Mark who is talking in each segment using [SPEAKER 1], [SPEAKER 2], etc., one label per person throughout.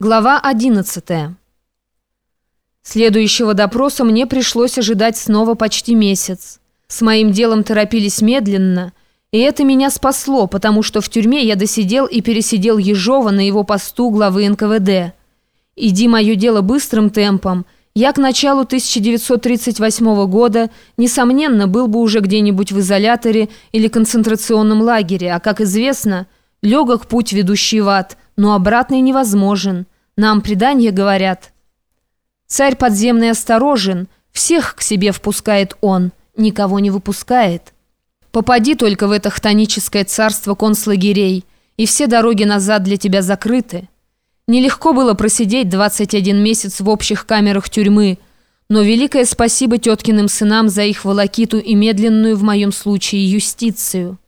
[SPEAKER 1] Глава 11. Следующего допроса мне пришлось ожидать снова почти месяц. С моим делом торопились медленно, и это меня спасло, потому что в тюрьме я досидел и пересидел Ежова на его посту главы НКВД. Иди мое дело быстрым темпом, я к началу 1938 года, несомненно, был бы уже где-нибудь в изоляторе или концентрационном лагере, а, как известно, легок путь, ведущий в ад, но обратный невозможен – нам предания говорят. Царь подземный осторожен, всех к себе впускает он, никого не выпускает. Попади только в это хтоническое царство концлагерей, и все дороги назад для тебя закрыты. Нелегко было просидеть 21 месяц в общих камерах тюрьмы, но великое спасибо теткиным сынам за их волокиту и медленную, в моем случае, юстицию.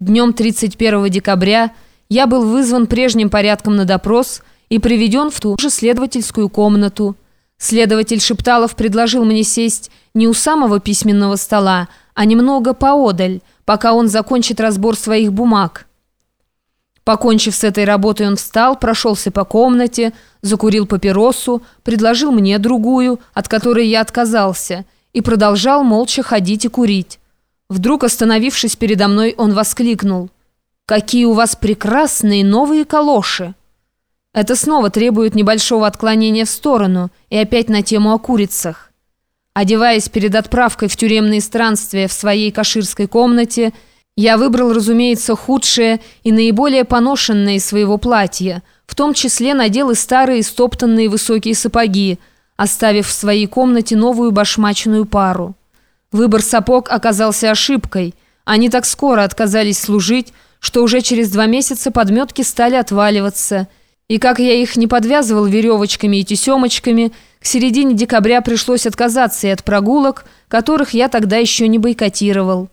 [SPEAKER 1] Днем 31 декабря я был вызван прежним порядком на допрос – и приведен в ту же следовательскую комнату. Следователь Шепталов предложил мне сесть не у самого письменного стола, а немного поодаль, пока он закончит разбор своих бумаг. Покончив с этой работой, он встал, прошелся по комнате, закурил папиросу, предложил мне другую, от которой я отказался, и продолжал молча ходить и курить. Вдруг, остановившись передо мной, он воскликнул. «Какие у вас прекрасные новые калоши!» Это снова требует небольшого отклонения в сторону и опять на тему о курицах. Одеваясь перед отправкой в тюремные странствия в своей каширской комнате, я выбрал, разумеется, худшее и наиболее поношенное из своего платья, в том числе надел и старые стоптанные высокие сапоги, оставив в своей комнате новую башмачную пару. Выбор сапог оказался ошибкой. Они так скоро отказались служить, что уже через два месяца подметки стали отваливаться – и как я их не подвязывал веревочками и тесемочками, к середине декабря пришлось отказаться и от прогулок, которых я тогда еще не бойкотировал.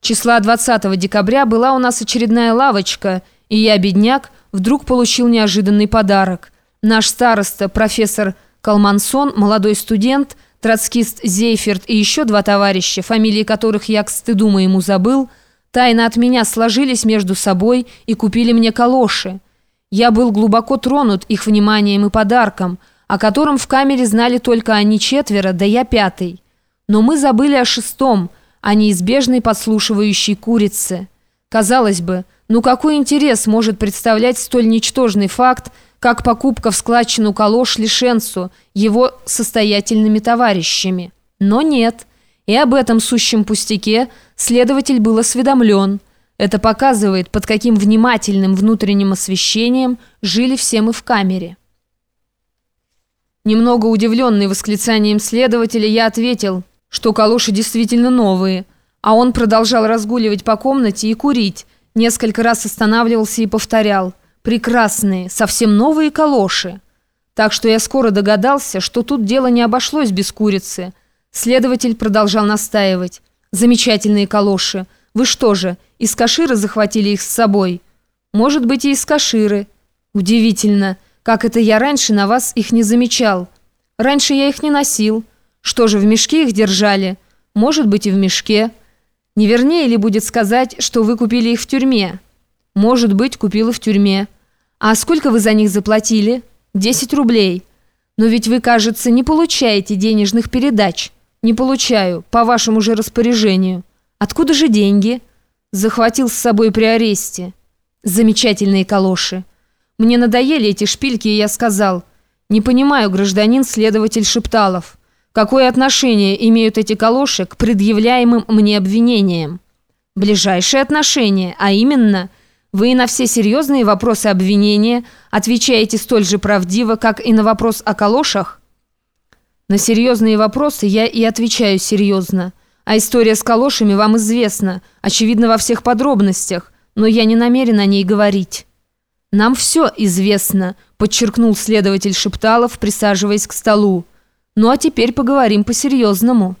[SPEAKER 1] Числа 20 декабря была у нас очередная лавочка, и я, бедняк, вдруг получил неожиданный подарок. Наш староста, профессор Калмансон, молодой студент, троцкист Зейферт и еще два товарища, фамилии которых я к стыду моему забыл, тайно от меня сложились между собой и купили мне калоши. Я был глубоко тронут их вниманием и подарком, о котором в камере знали только они четверо, да я пятый. Но мы забыли о шестом, о неизбежной подслушивающей курице. Казалось бы, ну какой интерес может представлять столь ничтожный факт, как покупка в складчину калош Лишенцу его состоятельными товарищами? Но нет, и об этом сущем пустяке следователь был осведомлен – это показывает, под каким внимательным внутренним освещением жили все мы в камере. Немного удивленный восклицанием следователя, я ответил, что калоши действительно новые, а он продолжал разгуливать по комнате и курить, несколько раз останавливался и повторял «Прекрасные, совсем новые калоши». Так что я скоро догадался, что тут дело не обошлось без курицы. Следователь продолжал настаивать «Замечательные калоши». Вы что же, из Кашира захватили их с собой? Может быть, и из Каширы. Удивительно, как это я раньше на вас их не замечал. Раньше я их не носил. Что же, в мешке их держали? Может быть, и в мешке. Не вернее ли будет сказать, что вы купили их в тюрьме? Может быть, купила в тюрьме. А сколько вы за них заплатили? 10 рублей. Но ведь вы, кажется, не получаете денежных передач. Не получаю, по вашему же распоряжению. Откуда же деньги? Захватил с собой при аресте. Замечательные калоши. Мне надоели эти шпильки, и я сказал, не понимаю, гражданин следователь Шепталов, какое отношение имеют эти калоши к предъявляемым мне обвинениям? Ближайшее отношение, а именно, вы на все серьезные вопросы обвинения отвечаете столь же правдиво, как и на вопрос о калошах? На серьезные вопросы я и отвечаю серьезно. А история с калошами вам известна, очевидно, во всех подробностях, но я не намерен о ней говорить». «Нам все известно», — подчеркнул следователь Шепталов, присаживаясь к столу. «Ну а теперь поговорим по-серьезному».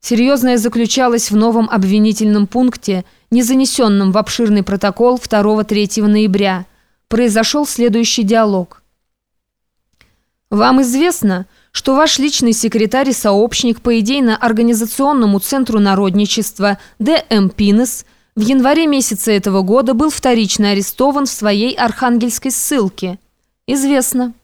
[SPEAKER 1] Серьезное заключалось в новом обвинительном пункте, не занесенном в обширный протокол 2-3 ноября. Произошел следующий диалог. «Вам известно, что ваш личный секретарь и сообщник по идейно-организационному центру народничества Д.М. Пинес в январе месяце этого года был вторично арестован в своей архангельской ссылке. Известно.